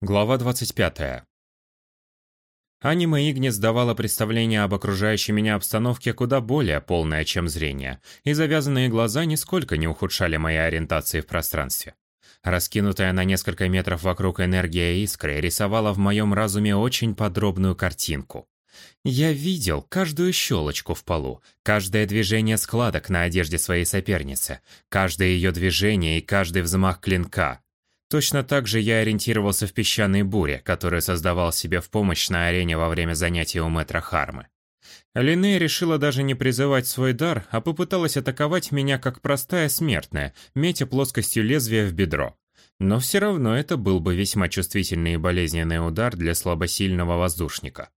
Глава 25. Аниме Игнис давала представление об окружающей меня обстановке куда более полное, чем зрение, и завязанные глаза нисколько не ухудшали моей ориентации в пространстве. Раскинутая на несколько метров вокруг энергия искры рисовала в моем разуме очень подробную картинку. Я видел каждую щелочку в полу, каждое движение складок на одежде своей соперницы, каждое ее движение и каждый взмах клинка, Точно так же я ориентировался в песчаной буре, которую создавал себе в помощь на арене во время занятий у мэтра Хармы. Линнея решила даже не призывать свой дар, а попыталась атаковать меня как простая смертная, метя плоскостью лезвия в бедро. Но все равно это был бы весьма чувствительный и болезненный удар для слабосильного воздушника.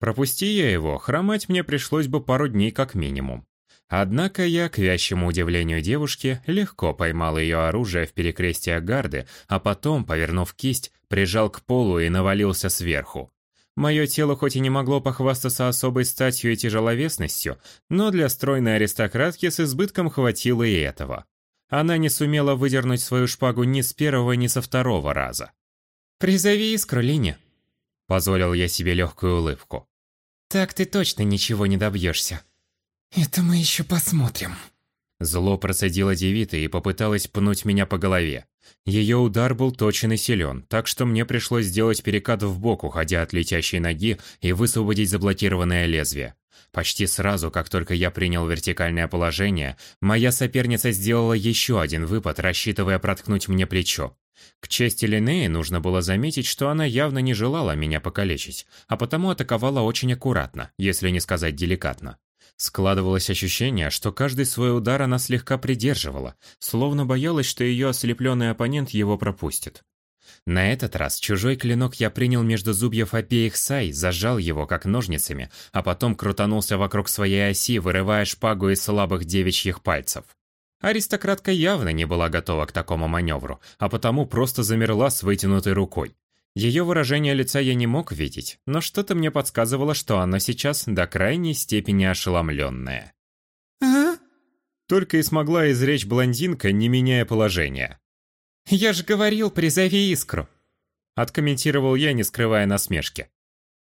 Пропусти я его, хромать мне пришлось бы пару дней как минимум. Однако я, к вящему удивлению девушки, легко поймал ее оружие в перекрестие гарды, а потом, повернув кисть, прижал к полу и навалился сверху. Мое тело хоть и не могло похвастаться особой статью и тяжеловесностью, но для стройной аристократки с избытком хватило и этого. Она не сумела выдернуть свою шпагу ни с первого, ни со второго раза. «Призови искру, Линя», — позволил я себе легкую улыбку. «Так ты точно ничего не добьешься». «Это мы еще посмотрим». Зло процедила девита и попыталась пнуть меня по голове. Ее удар был точен и силен, так что мне пришлось сделать перекат в бок, уходя от летящей ноги и высвободить заблокированное лезвие. Почти сразу, как только я принял вертикальное положение, моя соперница сделала еще один выпад, рассчитывая проткнуть мне плечо. К чести Линнеи нужно было заметить, что она явно не желала меня покалечить, а потому атаковала очень аккуратно, если не сказать деликатно. Складывалось ощущение, что каждый свой удар она слегка придерживала, словно боялась, что ее ослепленный оппонент его пропустит. На этот раз чужой клинок я принял между зубьев обеих сай, зажал его как ножницами, а потом крутанулся вокруг своей оси, вырывая шпагу из слабых девичьих пальцев. Аристократка явно не была готова к такому маневру, а потому просто замерла с вытянутой рукой. Ее выражение лица я не мог видеть, но что-то мне подсказывало, что она сейчас до крайней степени ошеломленная. «А?» Только и смогла изречь блондинка, не меняя положения. «Я же говорил, призови искру!» Откомментировал я, не скрывая насмешки.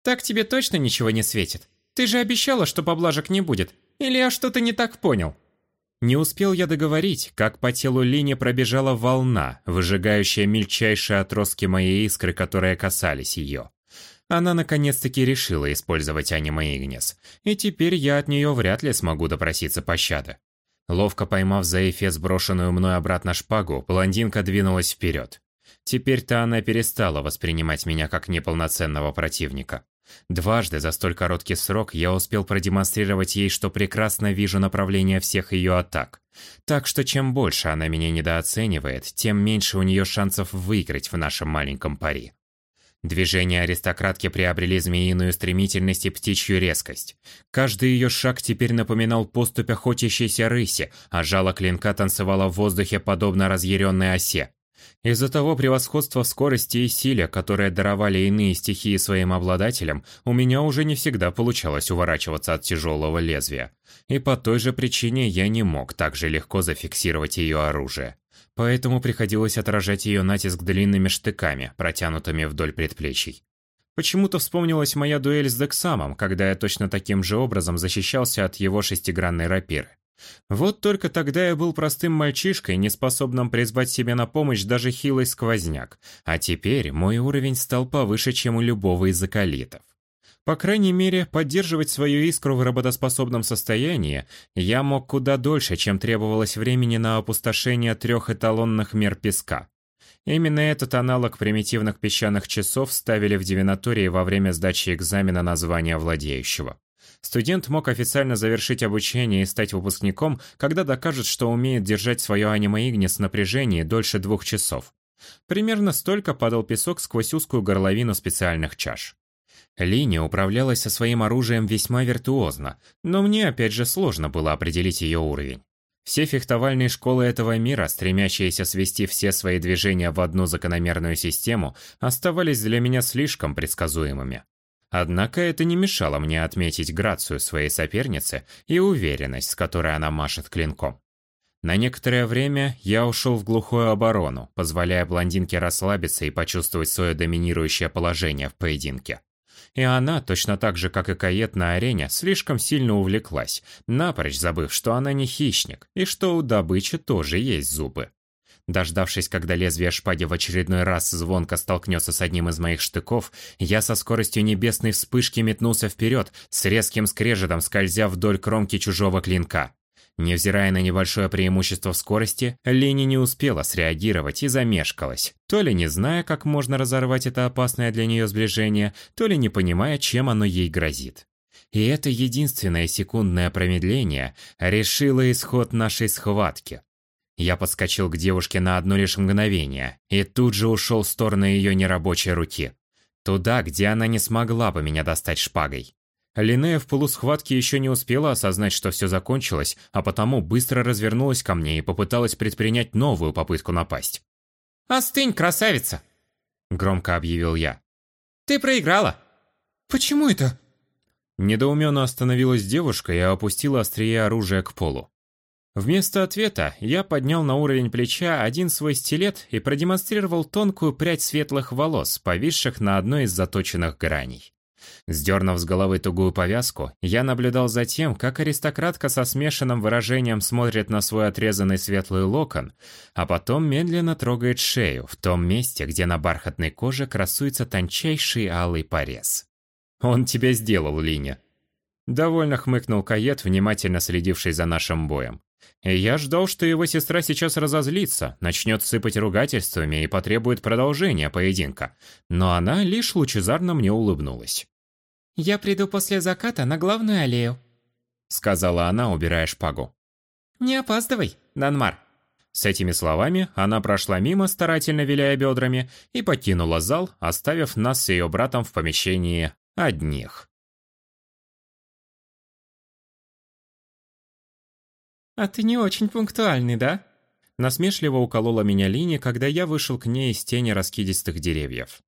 «Так тебе точно ничего не светит? Ты же обещала, что поблажек не будет. Или я что-то не так понял?» Не успел я договорить, как по телу Лини пробежала волна, выжигающая мельчайшие отростки моей искры, которые касались ее. Она наконец-таки решила использовать аниме Игнес, и теперь я от нее вряд ли смогу допроситься пощады. Ловко поймав за эфес брошенную мной обратно шпагу, блондинка двинулась вперед. Теперь-то она перестала воспринимать меня как неполноценного противника. Дважды за столь короткий срок я успел продемонстрировать ей, что прекрасно вижу направление всех ее атак. Так что чем больше она меня недооценивает, тем меньше у нее шансов выиграть в нашем маленьком пари. Движения аристократки приобрели змеиную стремительность и птичью резкость. Каждый ее шаг теперь напоминал поступь охотящейся рыси, а жало клинка танцевало в воздухе подобно разъяренной осе. Из-за того превосходства в скорости и силе, которые даровали иные стихии своим обладателям, у меня уже не всегда получалось уворачиваться от тяжелого лезвия. И по той же причине я не мог так же легко зафиксировать ее оружие. Поэтому приходилось отражать ее натиск длинными штыками, протянутыми вдоль предплечий. Почему-то вспомнилась моя дуэль с Дексамом, когда я точно таким же образом защищался от его шестигранной рапиры. Вот только тогда я был простым мальчишкой, неспособным призвать себе на помощь даже хилый сквозняк, а теперь мой уровень стал повыше, чем у любого из закалитов. По крайней мере, поддерживать свою искру в работоспособном состоянии я мог куда дольше, чем требовалось времени на опустошение трех эталонных мер песка. Именно этот аналог примитивных песчаных часов ставили в дивинатории во время сдачи экзамена на звание владеющего. Студент мог официально завершить обучение и стать выпускником, когда докажет, что умеет держать свое аниме Игнис в напряжении дольше двух часов. Примерно столько падал песок сквозь узкую горловину специальных чаш. Линия управлялась со своим оружием весьма виртуозно, но мне опять же сложно было определить ее уровень. Все фехтовальные школы этого мира, стремящиеся свести все свои движения в одну закономерную систему, оставались для меня слишком предсказуемыми. Однако это не мешало мне отметить грацию своей соперницы и уверенность, с которой она машет клинком. На некоторое время я ушел в глухую оборону, позволяя блондинке расслабиться и почувствовать свое доминирующее положение в поединке. И она, точно так же, как и Кает на арене, слишком сильно увлеклась, напрочь забыв, что она не хищник, и что у добычи тоже есть зубы. Дождавшись, когда лезвие шпаги в очередной раз звонко столкнется с одним из моих штыков, я со скоростью небесной вспышки метнулся вперед, с резким скрежетом скользя вдоль кромки чужого клинка. Невзирая на небольшое преимущество в скорости, Лени не успела среагировать и замешкалась, то ли не зная, как можно разорвать это опасное для нее сближение, то ли не понимая, чем оно ей грозит. И это единственное секундное промедление решило исход нашей схватки. Я подскочил к девушке на одно лишь мгновение и тут же ушел в сторону ее нерабочей руки. Туда, где она не смогла бы меня достать шпагой. Линея в полусхватке еще не успела осознать, что все закончилось, а потому быстро развернулась ко мне и попыталась предпринять новую попытку напасть. «Остынь, красавица!» – громко объявил я. «Ты проиграла!» «Почему это?» Недоуменно остановилась девушка и опустила острие оружия к полу. Вместо ответа я поднял на уровень плеча один свой стилет и продемонстрировал тонкую прядь светлых волос, повисших на одной из заточенных граней. Сдернув с головы тугую повязку, я наблюдал за тем, как аристократка со смешанным выражением смотрит на свой отрезанный светлый локон, а потом медленно трогает шею в том месте, где на бархатной коже красуется тончайший алый порез. «Он тебя сделал, Линя!» Довольно хмыкнул Кает, внимательно следивший за нашим боем. Я ждал, что его сестра сейчас разозлится, начнет сыпать ругательствами и потребует продолжения поединка. Но она лишь лучезарно мне улыбнулась. «Я приду после заката на главную аллею», — сказала она, убирая шпагу. «Не опаздывай, Данмар». С этими словами она прошла мимо, старательно виляя бедрами, и покинула зал, оставив нас с ее братом в помещении одних. «А ты не очень пунктуальный, да?» Насмешливо уколола меня Лини, когда я вышел к ней из тени раскидистых деревьев.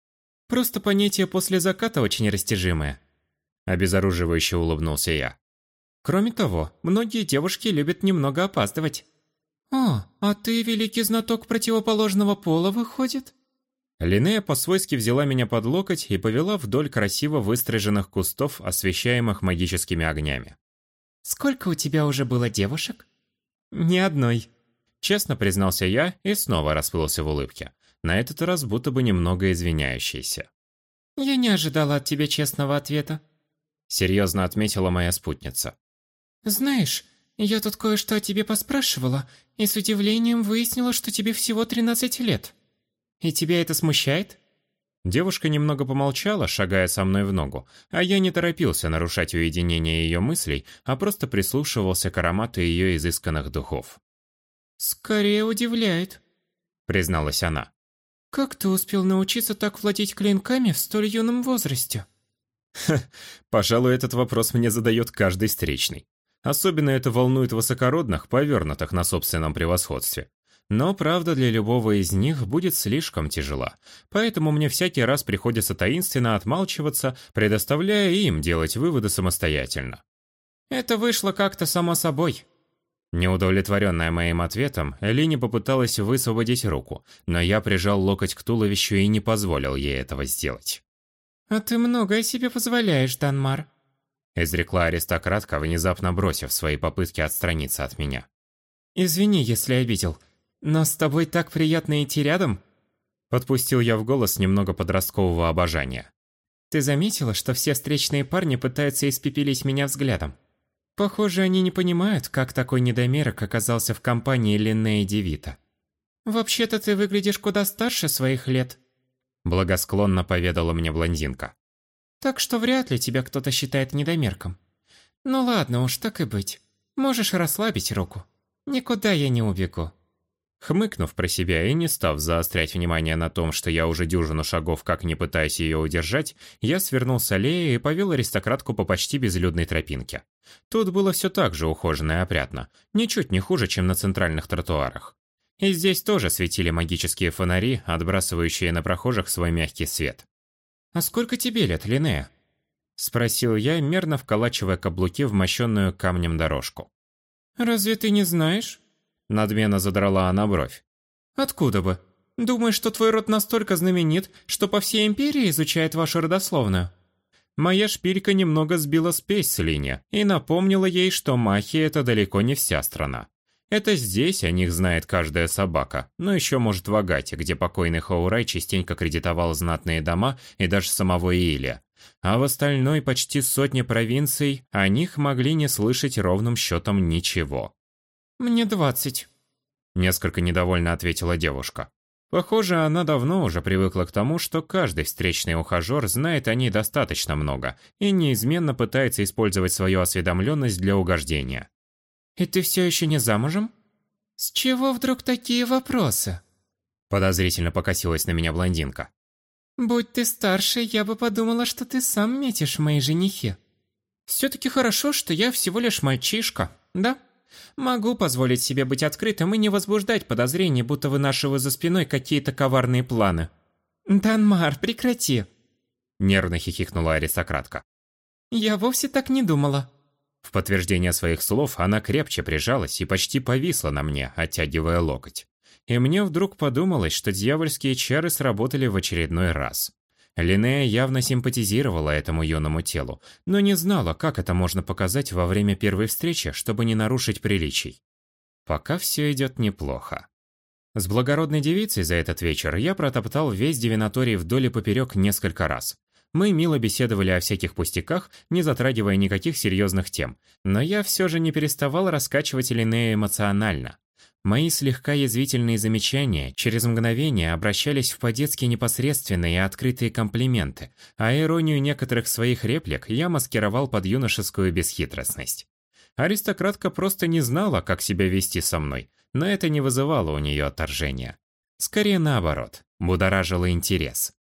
«Просто понятие после заката очень растяжимое». Обезоруживающе улыбнулся я. «Кроме того, многие девушки любят немного опаздывать». «О, а ты великий знаток противоположного пола, выходит?» Линея по-свойски взяла меня под локоть и повела вдоль красиво выстриженных кустов, освещаемых магическими огнями. «Сколько у тебя уже было девушек?» «Ни одной», — честно признался я и снова расплылся в улыбке, на этот раз будто бы немного извиняющийся. «Я не ожидала от тебя честного ответа», — серьезно отметила моя спутница. «Знаешь, я тут кое-что о тебе поспрашивала и с удивлением выяснила, что тебе всего 13 лет. И тебя это смущает?» Девушка немного помолчала, шагая со мной в ногу, а я не торопился нарушать уединение ее мыслей, а просто прислушивался к аромату ее изысканных духов. «Скорее удивляет», — призналась она. «Как ты успел научиться так владеть клинками в столь юном возрасте?» Ха, пожалуй, этот вопрос мне задает каждый встречный. Особенно это волнует высокородных, повернутых на собственном превосходстве. Но правда для любого из них будет слишком тяжела, поэтому мне всякий раз приходится таинственно отмалчиваться, предоставляя им делать выводы самостоятельно. Это вышло как-то само собой. Неудовлетворенная моим ответом, Лини попыталась высвободить руку, но я прижал локоть к туловищу и не позволил ей этого сделать. «А ты многое себе позволяешь, Данмар», — изрекла аристократка, внезапно бросив свои попытки отстраниться от меня. «Извини, если обидел. «Но с тобой так приятно идти рядом?» Подпустил я в голос немного подросткового обожания. «Ты заметила, что все встречные парни пытаются испепелить меня взглядом? Похоже, они не понимают, как такой недомерок оказался в компании Линнея Девита. Вообще-то ты выглядишь куда старше своих лет», благосклонно поведала мне блондинка. «Так что вряд ли тебя кто-то считает недомерком. Ну ладно уж, так и быть. Можешь расслабить руку. Никуда я не убегу». Хмыкнув про себя и не став заострять внимание на том, что я уже дюжину шагов как не пытаюсь ее удержать, я свернул с аллеи и повел аристократку по почти безлюдной тропинке. Тут было все так же ухоженно и опрятно, ничуть не хуже, чем на центральных тротуарах. И здесь тоже светили магические фонари, отбрасывающие на прохожих свой мягкий свет. «А сколько тебе лет, Линнея?» Спросил я, мерно вколачивая каблуки в мощенную камнем дорожку. «Разве ты не знаешь?» Надменно задрала она бровь. «Откуда бы? Думаешь, что твой род настолько знаменит, что по всей империи изучает вашу родословную?» Моя шпилька немного сбила спесь с Лине и напомнила ей, что Махи – это далеко не вся страна. Это здесь о них знает каждая собака, но еще может в Агате, где покойный Хаурай частенько кредитовал знатные дома и даже самого Иля. А в остальной почти сотне провинций о них могли не слышать ровным счетом ничего. «Мне двадцать», – несколько недовольно ответила девушка. Похоже, она давно уже привыкла к тому, что каждый встречный ухажер знает о ней достаточно много и неизменно пытается использовать свою осведомленность для угождения. «И ты все еще не замужем?» «С чего вдруг такие вопросы?» Подозрительно покосилась на меня блондинка. «Будь ты старше, я бы подумала, что ты сам метишь в мои женихи». «Все-таки хорошо, что я всего лишь мальчишка, да?» Могу позволить себе быть открытым и не возбуждать подозрений, будто вынашиваю за спиной какие-то коварные планы. «Данмар, прекрати!» Нервно хихикнула аристократка. «Я вовсе так не думала». В подтверждение своих слов она крепче прижалась и почти повисла на мне, оттягивая локоть. И мне вдруг подумалось, что дьявольские чары сработали в очередной раз. Линнея явно симпатизировала этому юному телу, но не знала, как это можно показать во время первой встречи, чтобы не нарушить приличий. Пока все идет неплохо. С благородной девицей за этот вечер я протоптал весь девинаторий вдоль и поперек несколько раз. Мы мило беседовали о всяких пустяках, не затрагивая никаких серьезных тем, но я все же не переставал раскачивать Линнею эмоционально. Мои слегка язвительные замечания через мгновение обращались в по-детски непосредственные и открытые комплименты, а иронию некоторых своих реплик я маскировал под юношескую бесхитростность. Аристократка просто не знала, как себя вести со мной, но это не вызывало у нее отторжения. Скорее наоборот, будоражило интерес.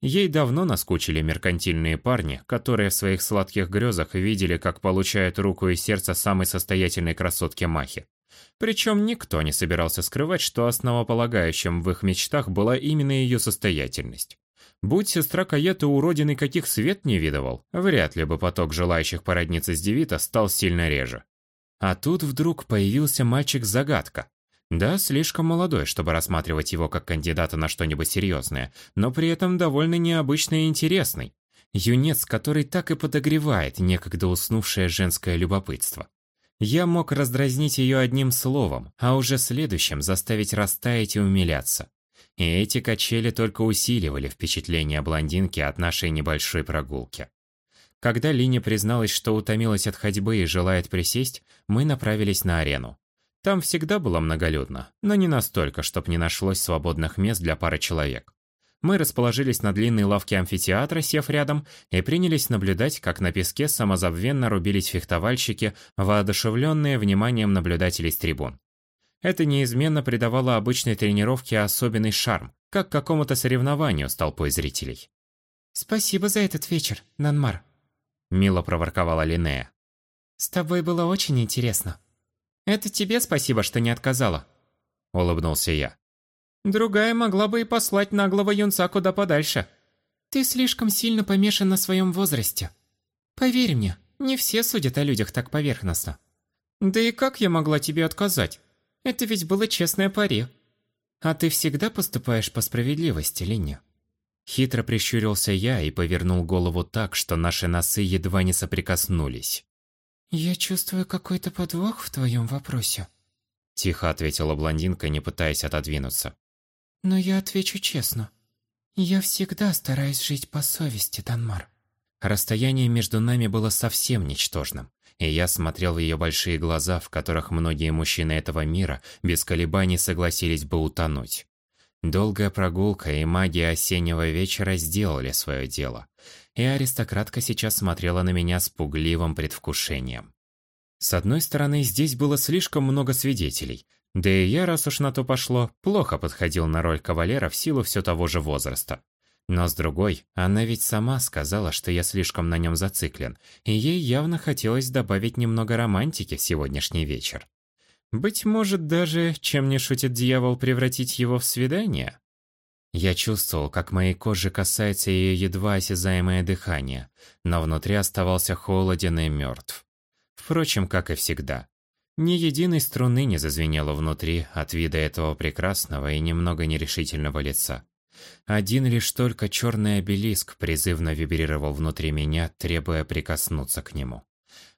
Ей давно наскучили меркантильные парни, которые в своих сладких грезах видели, как получают руку и сердце самой состоятельной красотки Махи. Причем никто не собирался скрывать, что основополагающим в их мечтах была именно ее состоятельность. Будь сестра Каеты уродиной, каких свет не видывал, вряд ли бы поток желающих породниться с Девита стал сильно реже. А тут вдруг появился мальчик-загадка. Да, слишком молодой, чтобы рассматривать его как кандидата на что-нибудь серьезное, но при этом довольно необычный и интересный. Юнец, который так и подогревает некогда уснувшее женское любопытство. Я мог раздразнить ее одним словом, а уже следующим заставить растаять и умиляться. И эти качели только усиливали впечатление блондинки от нашей небольшой прогулки. Когда Линя призналась, что утомилась от ходьбы и желает присесть, мы направились на арену. Там всегда было многолюдно, но не настолько, чтобы не нашлось свободных мест для пары человек. Мы расположились на длинной лавке амфитеатра, сев рядом, и принялись наблюдать, как на песке самозабвенно рубились фехтовальщики, воодушевленные вниманием наблюдателей с трибун. Это неизменно придавало обычной тренировке особенный шарм, как какому-то соревнованию с толпой зрителей. «Спасибо за этот вечер, Нанмар», – мило проворковала Линнея. «С тобой было очень интересно». «Это тебе спасибо, что не отказала», – улыбнулся я. Другая могла бы и послать наглого юнца куда подальше. Ты слишком сильно помешан на своем возрасте. Поверь мне, не все судят о людях так поверхностно. Да и как я могла тебе отказать? Это ведь было честное пари. А ты всегда поступаешь по справедливости, Линя. Хитро прищурился я и повернул голову так, что наши носы едва не соприкоснулись. «Я чувствую какой-то подвох в твоем вопросе», – тихо ответила блондинка, не пытаясь отодвинуться. Но я отвечу честно. Я всегда стараюсь жить по совести, Данмар. Расстояние между нами было совсем ничтожным, и я смотрел в ее большие глаза, в которых многие мужчины этого мира без колебаний согласились бы утонуть. Долгая прогулка и магия осеннего вечера сделали свое дело, и аристократка сейчас смотрела на меня с пугливым предвкушением. С одной стороны, здесь было слишком много свидетелей – да и я, раз уж на то пошло, плохо подходил на роль кавалера в силу все того же возраста. Но с другой, она ведь сама сказала, что я слишком на нем зациклен, и ей явно хотелось добавить немного романтики в сегодняшний вечер. Быть может даже, чем не шутит дьявол, превратить его в свидание? Я чувствовал, как моей кожи касается ее едва осязаемое дыхание, но внутри оставался холоден и мертв. Впрочем, как и всегда. Ни единой струны не зазвенело внутри от вида этого прекрасного и немного нерешительного лица. Один лишь только черный обелиск призывно вибрировал внутри меня, требуя прикоснуться к нему.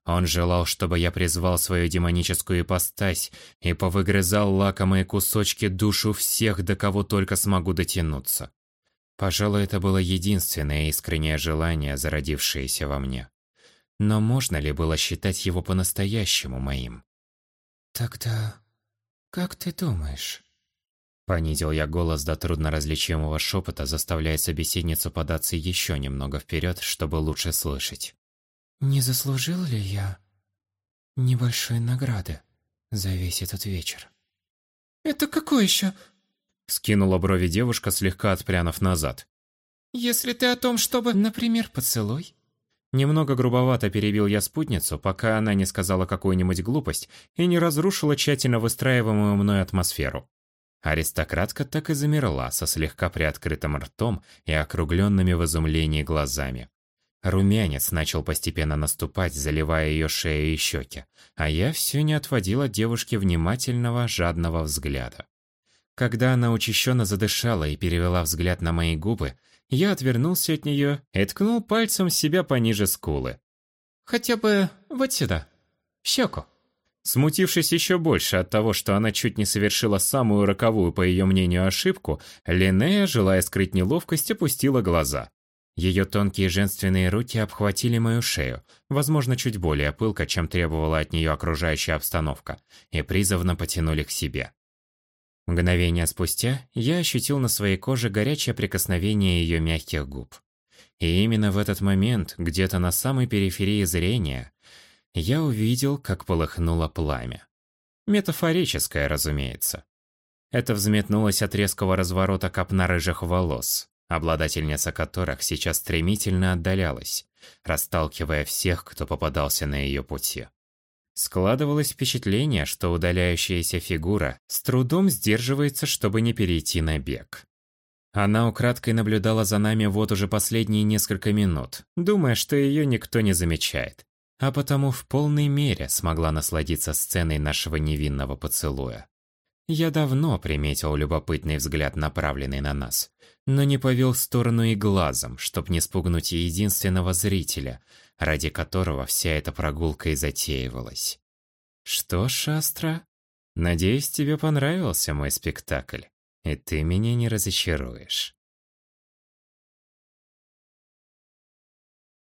Он желал, чтобы я призвал свою демоническую ипостась и повыгрызал лакомые кусочки душу всех, до кого только смогу дотянуться. Пожалуй, это было единственное искреннее желание, зародившееся во мне. Но можно ли было считать его по-настоящему моим? «Тогда как ты думаешь?» Понизил я голос до трудноразличимого шепота, заставляя собеседницу податься еще немного вперед, чтобы лучше слышать. Не заслужил ли я небольшой награды за весь этот вечер? Это какой еще? Скинула брови девушка, слегка отпрянув назад. Если ты о том, чтобы, например, поцелуй. Немного грубовато перебил я спутницу, пока она не сказала какую-нибудь глупость и не разрушила тщательно выстраиваемую мной атмосферу. Аристократка так и замерла со слегка приоткрытым ртом и округленными в изумлении глазами. Румянец начал постепенно наступать, заливая ее шею и щеки, а я все не отводил от девушки внимательного, жадного взгляда. Когда она учащенно задышала и перевела взгляд на мои губы, я отвернулся от нее и ткнул пальцем себя пониже скулы. «Хотя бы вот сюда, в щеку». Смутившись еще больше от того, что она чуть не совершила самую роковую, по ее мнению, ошибку, Линнея, желая скрыть неловкость, опустила глаза. Ее тонкие женственные руки обхватили мою шею, возможно, чуть более пылко, чем требовала от нее окружающая обстановка, и призывно потянули к себе. Мгновение спустя я ощутил на своей коже горячее прикосновение ее мягких губ. И именно в этот момент, где-то на самой периферии зрения, я увидел, как полыхнуло пламя. Метафорическое, разумеется. Это взметнулось от резкого разворота копна рыжих волос, обладательница которых сейчас стремительно отдалялась, расталкивая всех, кто попадался на ее пути. Складывалось впечатление, что удаляющаяся фигура с трудом сдерживается, чтобы не перейти на бег. Она украдкой наблюдала за нами вот уже последние несколько минут, думая, что ее никто не замечает, а потому в полной мере смогла насладиться сценой нашего невинного поцелуя. Я давно приметил любопытный взгляд, направленный на нас, но не повел в сторону и глазом, чтоб не спугнуть единственного зрителя, ради которого вся эта прогулка и затеивалась. Что ж, Астра, надеюсь, тебе понравился мой спектакль, и ты меня не разочаруешь.